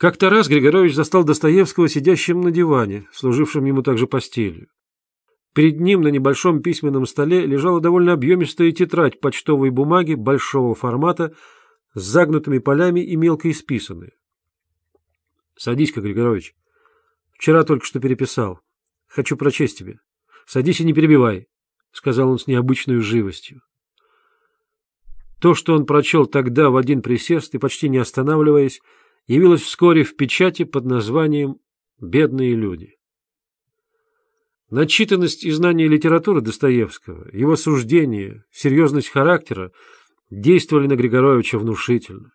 Как-то раз Григорович застал Достоевского сидящим на диване, служившем ему также постелью. Перед ним на небольшом письменном столе лежала довольно объемистая тетрадь почтовой бумаги большого формата с загнутыми полями и мелко исписанная. — Садись-ка, Григорович. Вчера только что переписал. Хочу прочесть тебе. Садись и не перебивай, — сказал он с необычной живостью. То, что он прочел тогда в один присест и почти не останавливаясь, явилась вскоре в печати под названием «Бедные люди». Начитанность и знание литературы Достоевского, его суждения, серьезность характера действовали на Григоровича внушительно.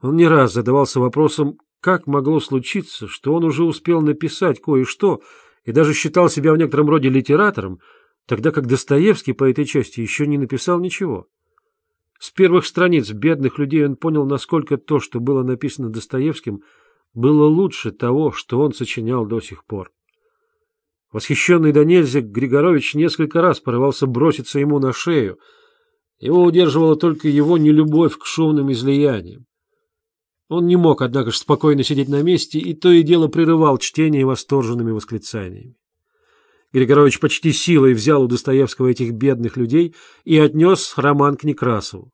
Он не раз задавался вопросом, как могло случиться, что он уже успел написать кое-что и даже считал себя в некотором роде литератором, тогда как Достоевский по этой части еще не написал ничего. С первых страниц бедных людей он понял, насколько то, что было написано Достоевским, было лучше того, что он сочинял до сих пор. Восхищенный до нельзя, Григорович несколько раз порывался броситься ему на шею. Его удерживала только его нелюбовь к шумным излияниям. Он не мог, однако же, спокойно сидеть на месте и то и дело прерывал чтение восторженными восклицаниями. Григорович почти силой взял у Достоевского этих бедных людей и отнес роман к Некрасову.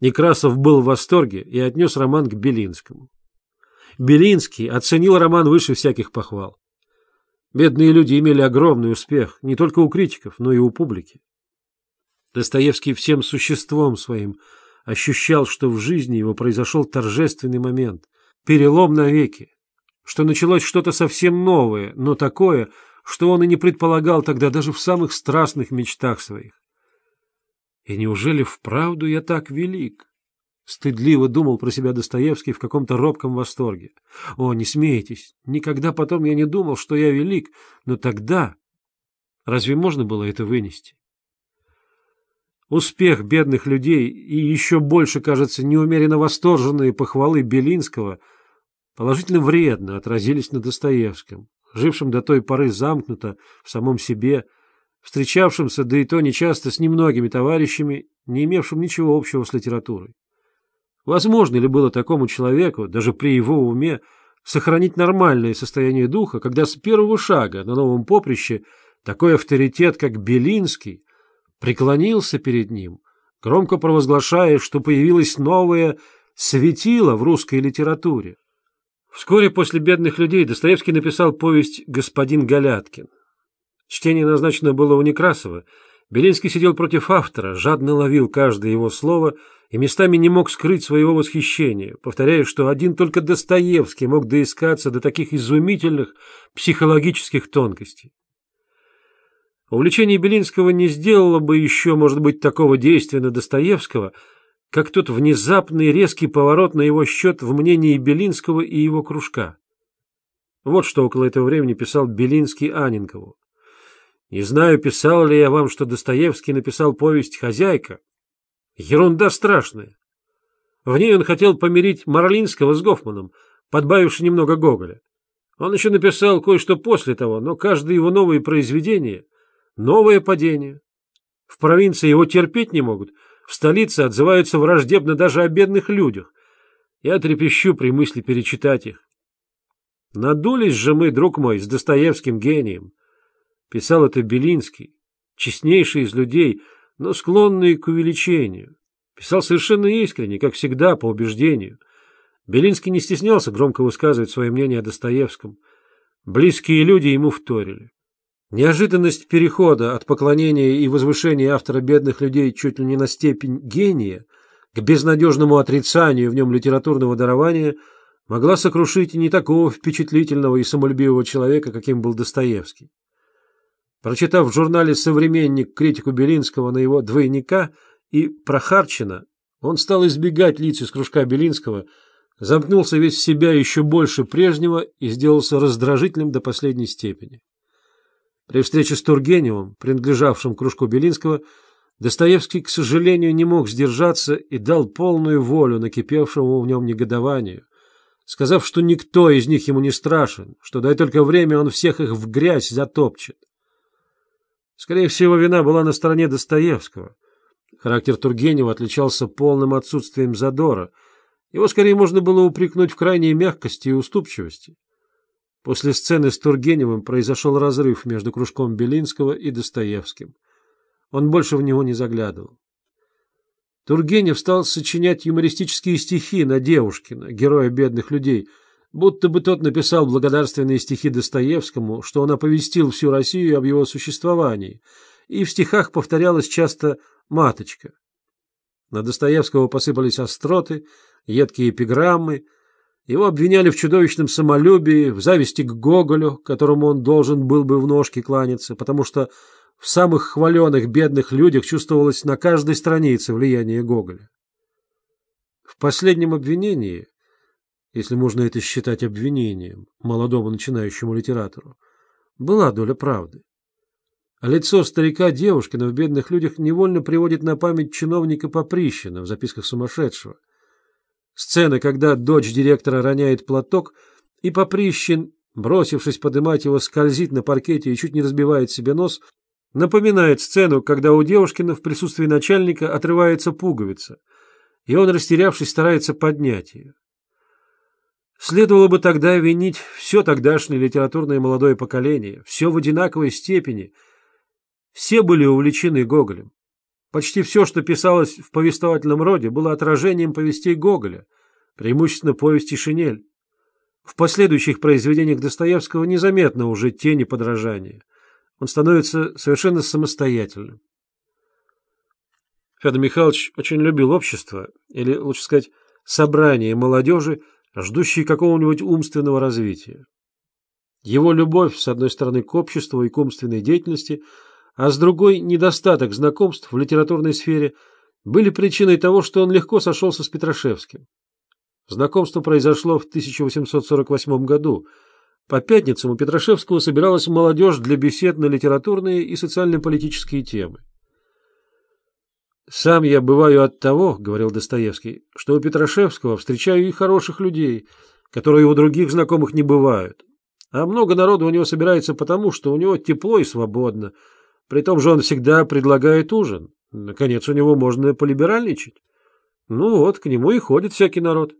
Некрасов был в восторге и отнес роман к Белинскому. Белинский оценил роман выше всяких похвал. Бедные люди имели огромный успех не только у критиков, но и у публики. Достоевский всем существом своим ощущал, что в жизни его произошел торжественный момент, перелом навеки, что началось что-то совсем новое, но такое, что он и не предполагал тогда даже в самых страстных мечтах своих. И неужели вправду я так велик? Стыдливо думал про себя Достоевский в каком-то робком восторге. О, не смейтесь, никогда потом я не думал, что я велик, но тогда... Разве можно было это вынести? Успех бедных людей и еще больше, кажется, неумеренно восторженные похвалы Белинского положительно вредно отразились на Достоевском жившим до той поры замкнуто в самом себе, встречавшимся, да и то нечасто, с немногими товарищами, не имевшим ничего общего с литературой. Возможно ли было такому человеку, даже при его уме, сохранить нормальное состояние духа, когда с первого шага на новом поприще такой авторитет, как Белинский, преклонился перед ним, громко провозглашая, что появилось новое светило в русской литературе? Вскоре после «Бедных людей» Достоевский написал повесть «Господин Галяткин». Чтение назначено было у Некрасова. Белинский сидел против автора, жадно ловил каждое его слово и местами не мог скрыть своего восхищения, повторяя, что один только Достоевский мог доискаться до таких изумительных психологических тонкостей. Увлечение Белинского не сделало бы еще, может быть, такого действия на Достоевского – как тот внезапный резкий поворот на его счет в мнении Белинского и его кружка. Вот что около этого времени писал Белинский Анинкову. «Не знаю, писал ли я вам, что Достоевский написал повесть «Хозяйка». Ерунда страшная. В ней он хотел помирить Марлинского с Гофманом, подбавивши немного Гоголя. Он еще написал кое-что после того, но каждое его новое произведение — новое падение. В провинции его терпеть не могут — в столице отзываются враждебно даже о бедных людях. Я трепещу при мысли перечитать их. Надулись же мы, друг мой, с Достоевским гением. Писал это Белинский, честнейший из людей, но склонный к увеличению. Писал совершенно искренне, как всегда, по убеждению. Белинский не стеснялся громко высказывать свое мнение о Достоевском. Близкие люди ему вторили. Неожиданность перехода от поклонения и возвышения автора бедных людей чуть ли не на степень гения к безнадежному отрицанию в нем литературного дарования могла сокрушить и не такого впечатлительного и самолюбивого человека, каким был Достоевский. Прочитав в журнале «Современник» критику Белинского на его двойника и Прохарчина, он стал избегать лиц из кружка Белинского, замкнулся весь в себя еще больше прежнего и сделался раздражительным до последней степени. При встрече с Тургеневым, принадлежавшим кружку Белинского, Достоевский, к сожалению, не мог сдержаться и дал полную волю накипевшему в нем негодованию, сказав, что никто из них ему не страшен, что дай только время он всех их в грязь затопчет. Скорее всего, вина была на стороне Достоевского. Характер Тургенева отличался полным отсутствием задора, Его скорее можно было упрекнуть в крайней мягкости и уступчивости. После сцены с Тургеневым произошел разрыв между кружком Белинского и Достоевским. Он больше в него не заглядывал. Тургенев стал сочинять юмористические стихи на Девушкина, героя бедных людей, будто бы тот написал благодарственные стихи Достоевскому, что он оповестил всю Россию об его существовании, и в стихах повторялось часто «маточка». На Достоевского посыпались остроты, едкие эпиграммы, его обвиняли в чудовищном самолюбии, в зависти к Гоголю, которому он должен был бы в ножки кланяться, потому что в самых хваленых бедных людях чувствовалось на каждой странице влияние Гоголя. В последнем обвинении, если можно это считать обвинением молодому начинающему литератору, была доля правды. А лицо старика Девушкина в «Бедных людях» невольно приводит на память чиновника Поприщина в записках сумасшедшего. Сцена, когда дочь директора роняет платок, и Поприщин, бросившись подымать его, скользит на паркете и чуть не разбивает себе нос, напоминает сцену, когда у Девушкина в присутствии начальника отрывается пуговица, и он, растерявшись, старается поднять ее. Следовало бы тогда винить все тогдашнее литературное молодое поколение, все в одинаковой степени – все были увлечены Гоголем. Почти все, что писалось в повествовательном роде, было отражением повестей Гоголя, преимущественно повести «Шинель». В последующих произведениях Достоевского незаметно уже тени подражания. Он становится совершенно самостоятельным. Федор Михайлович очень любил общество, или, лучше сказать, собрание молодежи, ждущей какого-нибудь умственного развития. Его любовь, с одной стороны, к обществу и к умственной деятельности – а с другой недостаток знакомств в литературной сфере были причиной того, что он легко сошелся с Петрашевским. Знакомство произошло в 1848 году. По пятницам у Петрашевского собиралась молодежь для бесед на литературные и социально-политические темы. «Сам я бываю от того, — говорил Достоевский, — что у Петрашевского встречаю и хороших людей, которые у других знакомых не бывают. А много народу у него собирается потому, что у него тепло и свободно, при том же он всегда предлагает ужин. Наконец, у него можно полиберальничать. Ну вот, к нему и ходит всякий народ.